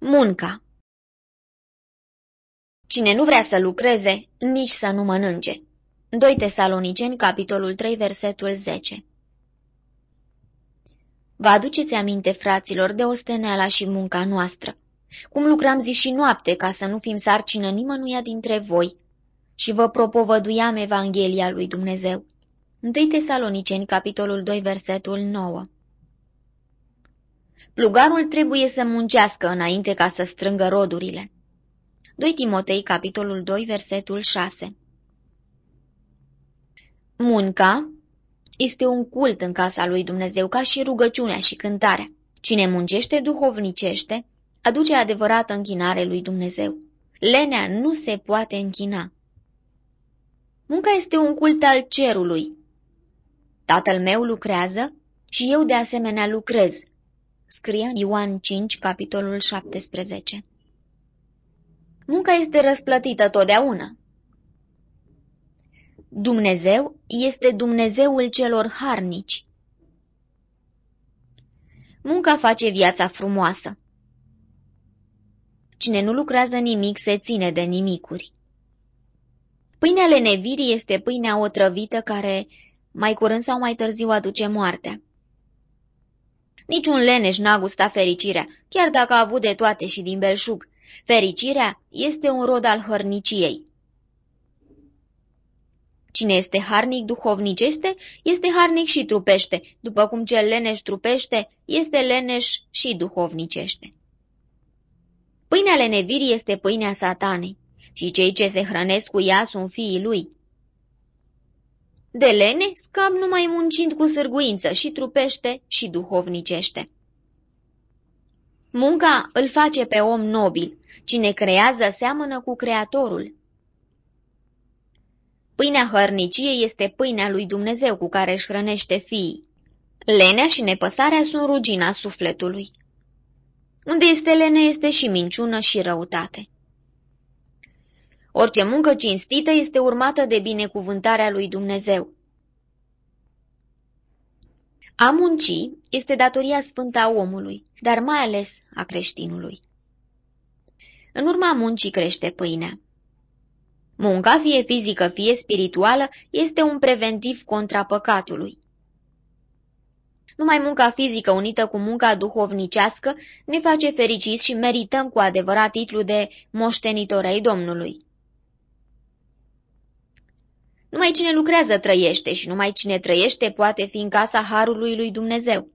Munca. Cine nu vrea să lucreze, nici să nu mănânce. 2 Tesaloniceni, capitolul 3, versetul 10 Vă aduceți aminte, fraților, de osteneala și munca noastră, cum lucram zi și noapte ca să nu fim sarcină nimănuia dintre voi. Și vă propovăduiam Evanghelia lui Dumnezeu. 1 Tesaloniceni, capitolul 2, versetul 9 Plugarul trebuie să muncească înainte ca să strângă rodurile. 2 Timotei, capitolul 2, versetul 6 Munca este un cult în casa lui Dumnezeu ca și rugăciunea și cântarea. Cine muncește duhovnicește, aduce adevărată închinare lui Dumnezeu. Lenea nu se poate închina. Munca este un cult al cerului. Tatăl meu lucrează și eu de asemenea lucrez, scrie Ioan 5, capitolul 17. Munca este răsplătită totdeauna. Dumnezeu este Dumnezeul celor harnici. Munca face viața frumoasă. Cine nu lucrează nimic se ține de nimicuri. Pâinea lenevirii este pâinea otrăvită care mai curând sau mai târziu aduce moartea. Niciun leneș n-a gustat fericirea, chiar dacă a avut de toate și din belșug. Fericirea este un rod al hărniciei. Cine este harnic duhovnicește, este harnic și trupește, după cum cel leneș trupește, este leneș și duhovnicește. Pâinea lenevirii este pâinea satanei și cei ce se hrănesc cu ea sunt fiii lui. De lene scap numai muncind cu sârguință și trupește și duhovnicește. Munca îl face pe om nobil. Cine creează seamănă cu Creatorul. Pâinea hărniciei este pâinea lui Dumnezeu cu care își hrănește fiii. Lenea și nepăsarea sunt rugina sufletului. Unde este lene este și minciună și răutate. Orice muncă cinstită este urmată de binecuvântarea lui Dumnezeu. A munci este datoria sfântă a omului, dar mai ales a creștinului. În urma muncii crește pâinea. Munca, fie fizică, fie spirituală, este un preventiv contra păcatului. Numai munca fizică unită cu munca duhovnicească ne face fericiți și merităm cu adevărat titlul de moștenitor ai Domnului. Numai cine lucrează trăiește și numai cine trăiește poate fi în casa Harului lui Dumnezeu.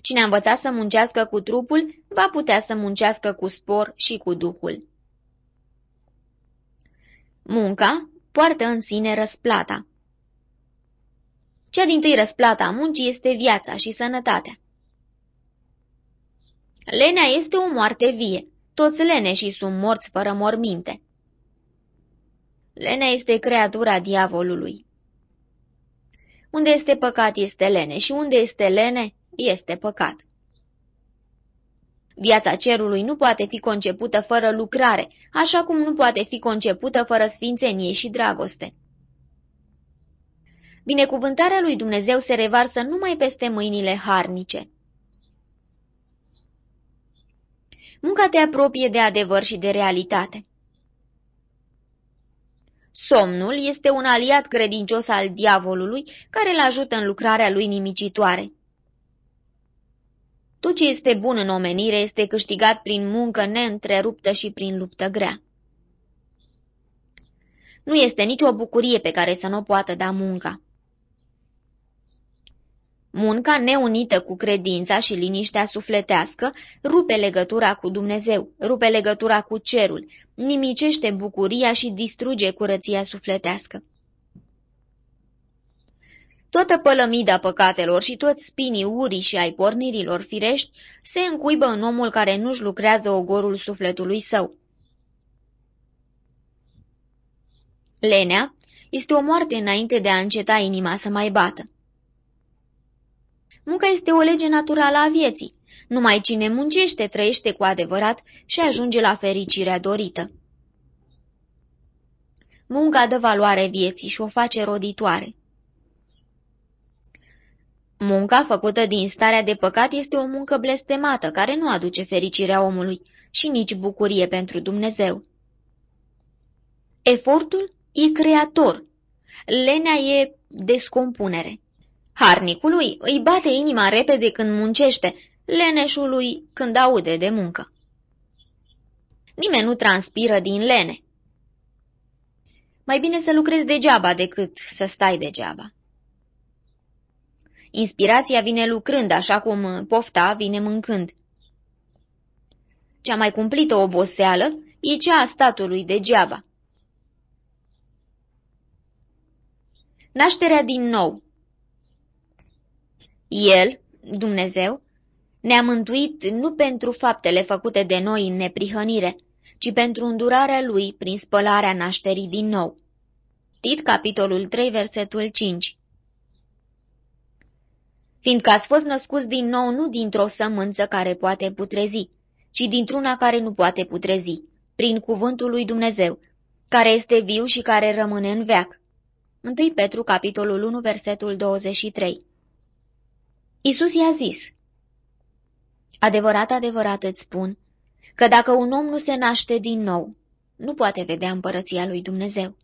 Cine a învățat să muncească cu trupul, va putea să muncească cu spor și cu duhul. Munca poartă în sine răsplata. Cea din tâi răsplata a muncii este viața și sănătatea. Lenea este o moarte vie. Toți leneșii sunt morți fără morminte. Lene este creatura diavolului. Unde este păcat este lene și unde este lene este păcat. Viața cerului nu poate fi concepută fără lucrare, așa cum nu poate fi concepută fără sfințenie și dragoste. Binecuvântarea lui Dumnezeu se revarsă numai peste mâinile harnice. Munca te apropie de adevăr și de realitate. Somnul este un aliat credincios al diavolului care îl ajută în lucrarea lui nimicitoare. Tot ce este bun în omenire este câștigat prin muncă neîntreruptă și prin luptă grea. Nu este nicio bucurie pe care să nu poată da munca. Munca neunită cu credința și liniștea sufletească rupe legătura cu Dumnezeu, rupe legătura cu cerul, nimicește bucuria și distruge curăția sufletească. Toată pălămida păcatelor și toți spinii urii și ai pornirilor firești se încuibă în omul care nu-și lucrează ogorul sufletului său. Lenea este o moarte înainte de a înceta inima să mai bată. Munca este o lege naturală a vieții. Numai cine muncește trăiește cu adevărat și ajunge la fericirea dorită. Munca dă valoare vieții și o face roditoare. Munca făcută din starea de păcat este o muncă blestemată, care nu aduce fericirea omului și nici bucurie pentru Dumnezeu. Efortul e creator, lenea e descompunere. Harnicului îi bate inima repede când muncește, leneșului când aude de muncă. Nimeni nu transpiră din lene. Mai bine să lucrezi degeaba decât să stai degeaba. Inspirația vine lucrând, așa cum pofta vine mâncând. Cea mai cumplită oboseală e cea a statului degeaba. Nașterea din nou El, Dumnezeu, ne-a mântuit nu pentru faptele făcute de noi în neprihănire, ci pentru îndurarea Lui prin spălarea nașterii din nou. Tit, capitolul 3, versetul 5 Fiindcă ați fost născuți din nou nu dintr-o sămânță care poate putrezi, ci dintr-una care nu poate putrezi, prin cuvântul lui Dumnezeu, care este viu și care rămâne în veac. 1 Petru, capitolul 1, versetul 23 Isus i-a zis, Adevărat, adevărat îți spun, că dacă un om nu se naște din nou, nu poate vedea împărăția lui Dumnezeu.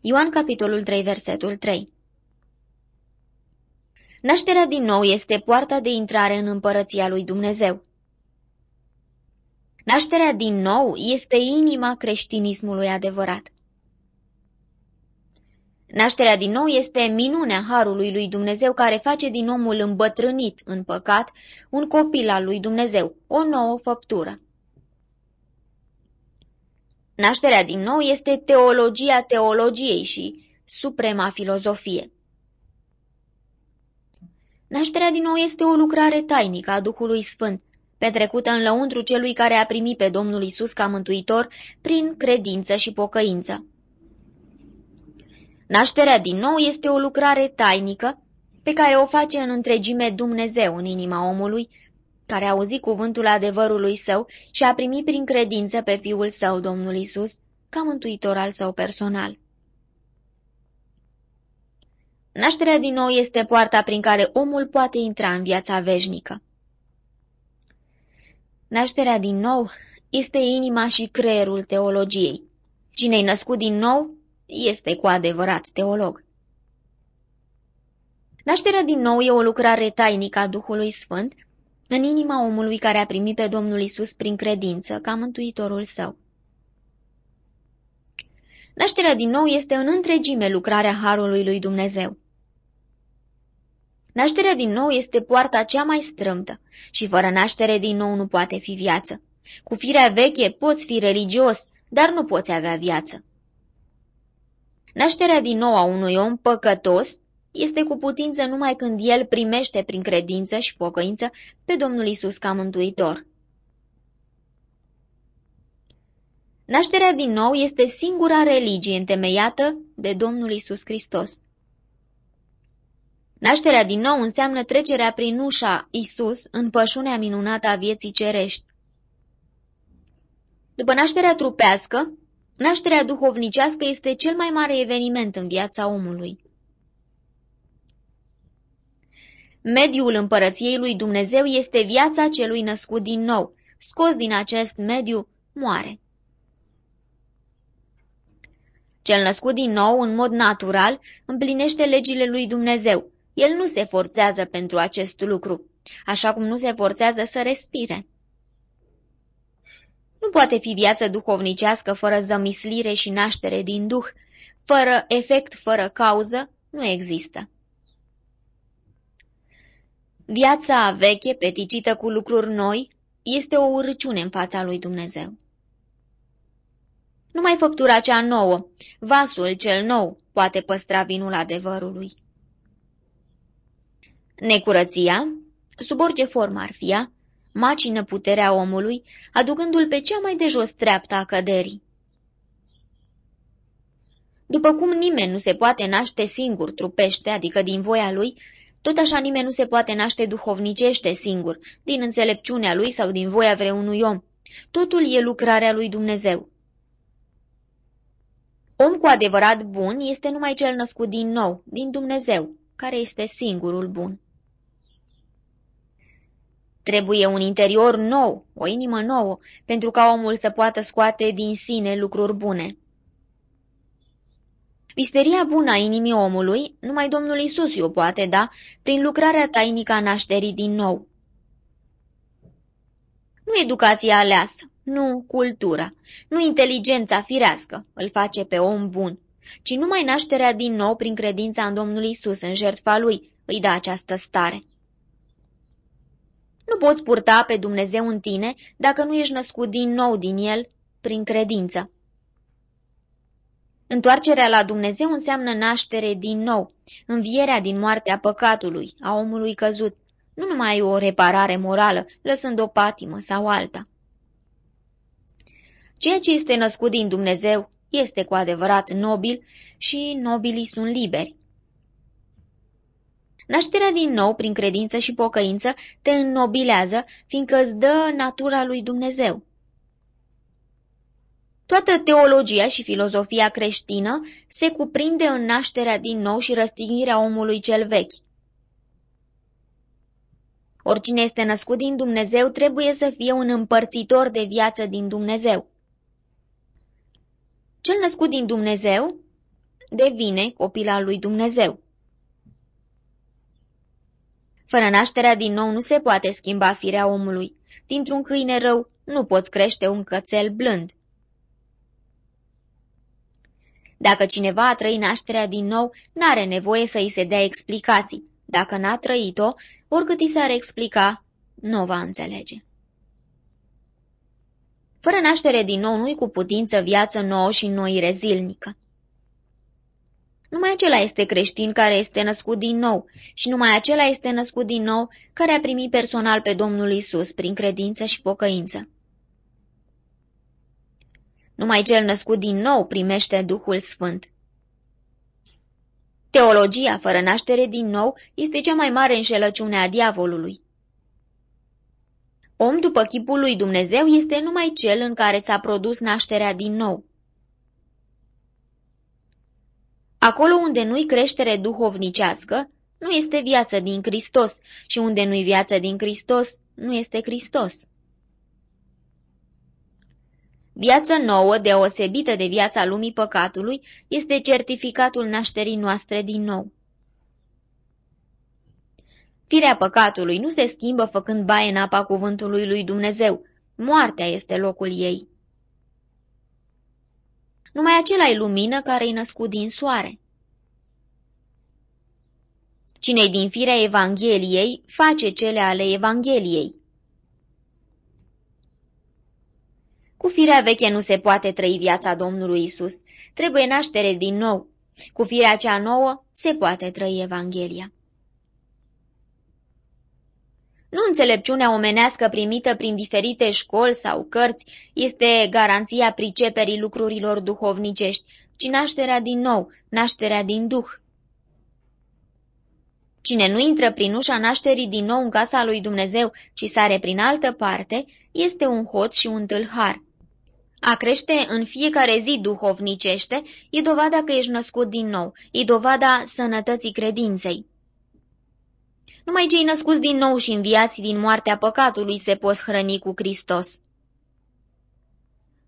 Ioan, capitolul 3, versetul 3 Nașterea din nou este poarta de intrare în împărăția lui Dumnezeu. Nașterea din nou este inima creștinismului adevărat. Nașterea din nou este minunea harului lui Dumnezeu care face din omul îmbătrânit în păcat un copil al lui Dumnezeu, o nouă făptură. Nașterea din nou este teologia teologiei și suprema filozofie. Nașterea din nou este o lucrare tainică a Duhului Sfânt, petrecută în lăuntru celui care a primit pe Domnul Isus ca mântuitor prin credință și pocăință. Nașterea din nou este o lucrare tainică pe care o face în întregime Dumnezeu în inima omului, care a auzit cuvântul adevărului său și a primit prin credință pe Fiul său, Domnul Isus, ca mântuitor al său personal. Nașterea din nou este poarta prin care omul poate intra în viața veșnică. Nașterea din nou este inima și creierul teologiei. Cine-i născut din nou este cu adevărat teolog. Nașterea din nou e o lucrare tainică a Duhului Sfânt în inima omului care a primit pe Domnul Isus prin credință ca mântuitorul său. Nașterea din nou este în întregime lucrarea Harului lui Dumnezeu. Nașterea din nou este poarta cea mai strâmtă și fără naștere din nou nu poate fi viață. Cu firea veche poți fi religios, dar nu poți avea viață. Nașterea din nou a unui om păcătos este cu putință numai când el primește prin credință și pocăință pe Domnul Isus ca mântuitor. Nașterea din nou este singura religie întemeiată de Domnul Isus Hristos. Nașterea din nou înseamnă trecerea prin ușa Isus în pășunea minunată a vieții cerești. După nașterea trupească, nașterea duhovnicească este cel mai mare eveniment în viața omului. Mediul împărăției lui Dumnezeu este viața celui născut din nou. Scos din acest mediu, moare. Cel născut din nou, în mod natural, împlinește legile lui Dumnezeu. El nu se forțează pentru acest lucru, așa cum nu se forțează să respire. Nu poate fi viață duhovnicească fără zămislire și naștere din duh, fără efect, fără cauză, nu există. Viața veche, peticită cu lucruri noi, este o urăciune în fața lui Dumnezeu. Numai făptura cea nouă, vasul cel nou, poate păstra vinul adevărului. Necurăția, sub orice formă ar fi macină puterea omului, aducându-l pe cea mai de jos treaptă a căderii. După cum nimeni nu se poate naște singur trupește, adică din voia lui, tot așa nimeni nu se poate naște duhovnicește singur, din înțelepciunea lui sau din voia vreunui om. Totul e lucrarea lui Dumnezeu. Om cu adevărat bun este numai cel născut din nou, din Dumnezeu, care este singurul bun. Trebuie un interior nou, o inimă nouă, pentru ca omul să poată scoate din sine lucruri bune. Misteria bună a inimii omului, numai Domnul Isus o poate da, prin lucrarea tainică a nașterii din nou. Nu educația aleasă, nu cultura, nu inteligența firească îl face pe om bun, ci numai nașterea din nou prin credința în Domnul Isus, în jertfa lui, îi dă această stare. Nu poți purta pe Dumnezeu în tine dacă nu ești născut din nou din El prin credință. Întoarcerea la Dumnezeu înseamnă naștere din nou, învierea din moartea păcatului, a omului căzut, nu numai o reparare morală, lăsând o patimă sau alta. Ceea ce este născut din Dumnezeu este cu adevărat nobil și nobilii sunt liberi. Nașterea din nou, prin credință și pocăință, te înnobilează, fiindcă îți dă natura lui Dumnezeu. Toată teologia și filozofia creștină se cuprinde în nașterea din nou și răstignirea omului cel vechi. Oricine este născut din Dumnezeu trebuie să fie un împărțitor de viață din Dumnezeu. Cel născut din Dumnezeu devine copil al lui Dumnezeu. Fără nașterea din nou nu se poate schimba firea omului. Dintr-un câine rău nu poți crește un cățel blând. Dacă cineva a trăit nașterea din nou, n-are nevoie să îi se dea explicații. Dacă n-a trăit-o, oricât îi s-ar explica, nu va înțelege. Fără naștere din nou nu-i cu putință viață nouă și noire zilnică. Numai acela este creștin care este născut din nou și numai acela este născut din nou care a primit personal pe Domnul Isus prin credință și pocăință. Numai cel născut din nou primește Duhul Sfânt. Teologia fără naștere din nou este cea mai mare înșelăciune a diavolului. Om după chipul lui Dumnezeu este numai cel în care s-a produs nașterea din nou. Acolo unde nu-i creștere duhovnicească, nu este viață din Hristos și unde nu-i viață din Hristos, nu este Hristos. Viață nouă, deosebită de viața lumii păcatului, este certificatul nașterii noastre din nou. Firea păcatului nu se schimbă făcând baie în apa cuvântului lui Dumnezeu. Moartea este locul ei. Numai acela e lumină care e născut din soare. cine din firea Evangheliei face cele ale Evangheliei. Cu firea veche nu se poate trăi viața Domnului Isus. Trebuie naștere din nou. Cu firea cea nouă se poate trăi Evanghelia. Nu înțelepciunea omenească primită prin diferite școli sau cărți este garanția priceperii lucrurilor duhovnicești, ci nașterea din nou, nașterea din Duh. Cine nu intră prin ușa nașterii din nou în casa lui Dumnezeu, ci sare prin altă parte, este un hoț și un tâlhar. A crește în fiecare zi duhovnicește e dovada că ești născut din nou, e dovada sănătății credinței. Numai cei născuți din nou și înviați din moartea păcatului se pot hrăni cu Hristos.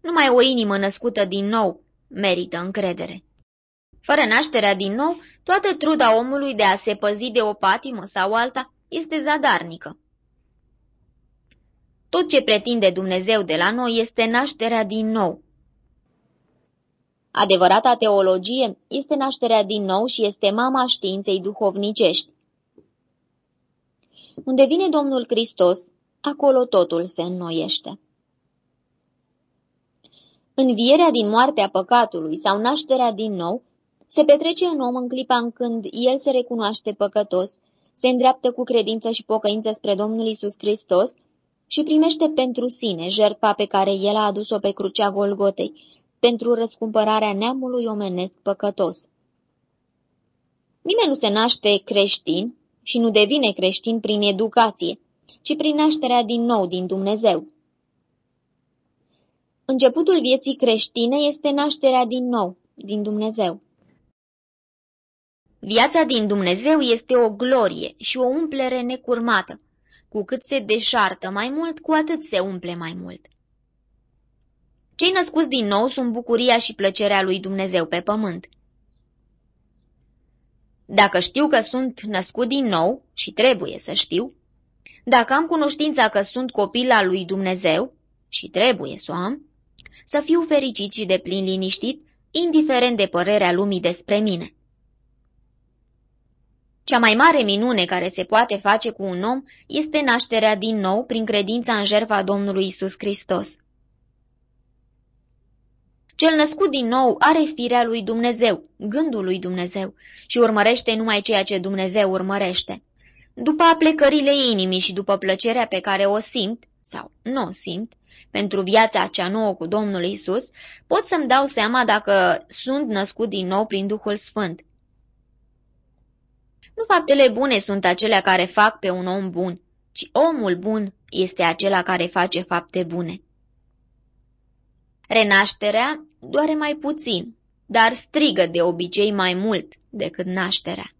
Numai o inimă născută din nou merită încredere. Fără nașterea din nou, toată truda omului de a se păzi de o patimă sau alta este zadarnică. Tot ce pretinde Dumnezeu de la noi este nașterea din nou. Adevărata teologie este nașterea din nou și este mama științei duhovnicești. Unde vine Domnul Hristos, acolo totul se înnoiește. Învierea din moartea păcatului sau nașterea din nou se petrece în om în clipa în când el se recunoaște păcătos, se îndreaptă cu credință și pocăință spre Domnul Isus Hristos și primește pentru sine jertfa pe care el a adus-o pe crucea Golgotei, pentru răscumpărarea neamului omenesc păcătos. Nimeni nu se naște creștin și nu devine creștin prin educație, ci prin nașterea din nou din Dumnezeu. Începutul vieții creștine este nașterea din nou din Dumnezeu. Viața din Dumnezeu este o glorie și o umplere necurmată. cu cât se deșartă mai mult, cu atât se umple mai mult. Cei născuți din nou sunt bucuria și plăcerea lui Dumnezeu pe pământ. Dacă știu că sunt născut din nou, și trebuie să știu, dacă am cunoștința că sunt copil al lui Dumnezeu, și trebuie să o am, să fiu fericit și de plin liniștit, indiferent de părerea lumii despre mine. Cea mai mare minune care se poate face cu un om este nașterea din nou prin credința în jertfa Domnului Isus Hristos. Cel născut din nou are firea lui Dumnezeu, gândul lui Dumnezeu și urmărește numai ceea ce Dumnezeu urmărește. După aplecările inimii și după plăcerea pe care o simt, sau nu o simt, pentru viața cea nouă cu Domnul Isus, pot să-mi dau seama dacă sunt născut din nou prin Duhul Sfânt. Nu faptele bune sunt acelea care fac pe un om bun, ci omul bun este acela care face fapte bune. Renașterea doare mai puțin, dar strigă de obicei mai mult decât nașterea.